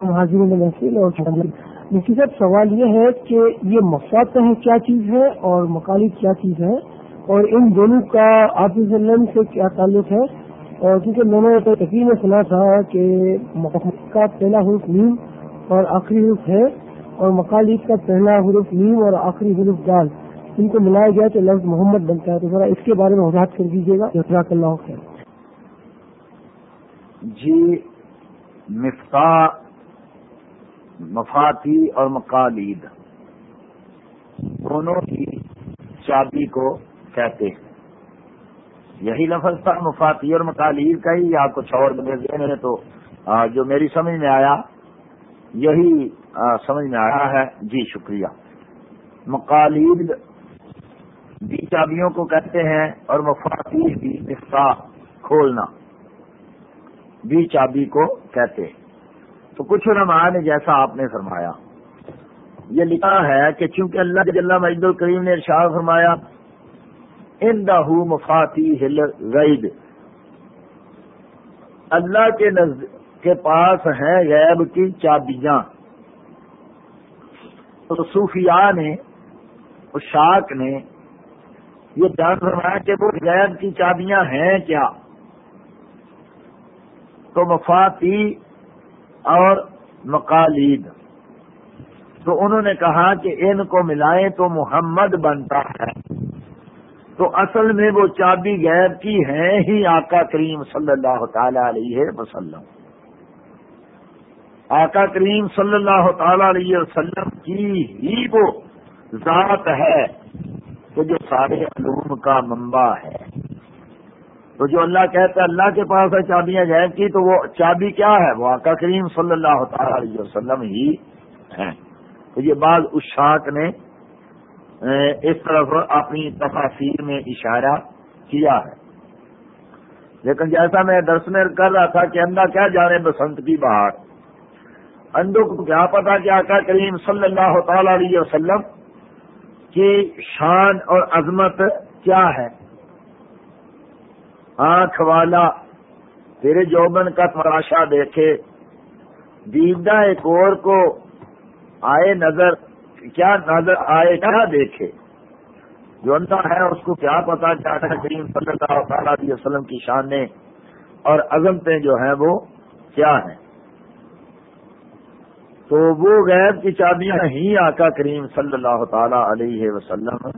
حاضر محفل اور مفتی صاحب سوال یہ ہے کہ یہ مفاد ہے کیا چیز ہے اور مکالب کیا چیز ہے؟ اور ان دونوں کا آفظ علم سے کیا تعلق ہے؟ اور کیونکہ میں نے تو میں سنا تھا کہ کا پہلا حروف نیم اور آخری حروف ہے، اور مکالب کا پہلا حروف نیم اور آخری حروف دال۔ ان کو ملایا گیا تو لفظ محمد بنتا ہے۔ تو ذرا اس کے بارے میں وضاحت کر دیجیے گا۔ جزاک اللہ خیر۔ جی مفتاح مفاتی اور مقالید۔ دونوں ہی چابی کو کہتے ہیں۔ یہی لفظ تھا مفاتی اور مقالید کا ہی۔ آپ کچھ اور دینے تو جو میری سمجھ میں آیا، یہی سمجھ میں آیا ہے۔ جی شکریہ۔ مقالید بھی چابیوں کو کہتے ہیں اور مفاتی بھی مفتاح کھولنا بھی چابی کو کہتے ہیں۔ تو کچھ علماء نے جیسا آپ نے فرمایا، یہ لکھا ہے کہ چونکہ اللہ جل مجد الکریم نے ارشاد فرمایا ان دہ مفاتی ہل غید اللہ کے نزد، کے پاس ہیں غیب کی چابیاں۔ تو صوفیاء نے شاک نے یہ جان فرمایا کہ وہ غیب کی چابیاں ہیں کیا؟ تو مفاتی اور مقالید۔ تو انہوں نے کہا کہ ان کو ملائیں تو محمد بنتا ہے۔ تو اصل میں وہ چابی غیر کی ہیں ہی آقا کریم صلی اللہ تعالی علیہ وسلم۔ آقا کریم صلی اللہ تعالی علیہ وسلم کی ہی وہ ذات ہے کہ جو سارے علوم کا منبع ہے۔ تو جو اللہ کہتا ہے اللہ کے پاس ہے، چابیاں غیب کی، تو وہ چابی کیا ہے؟ وہ آقا کریم صلی اللہ تعالی علیہ وسلم ہی ہیں۔ تو یہ بعض اشاق نے اس طرف اپنی تفاصیر میں اشارہ کیا ہے۔ لیکن جیسا میں درس میں کر رہا تھا کہ اندھا کیا جانے بسنت کی بہار۔ اندھوں کو کیا پتا کہ آقا کریم صلی اللہ تعالی علیہ وسلم کی شان اور عظمت کیا ہے؟ آنکھ والا، تیرے جوبن کا تماشا دیکھے۔ دیدہ ایک اور کو آئے نظر، کیا نظر آئے، کیا دیکھے؟ جو اندھا ہے، اس کو کیا پتا کیا کریم صلی اللہ علیہ وسلم کی شانیں اور عظمتیں جو ہیں وہ کیا ہیں تو وہ غیب کی چابیاں ہی آقا کریم صلی اللہ تعالی علیہ وسلم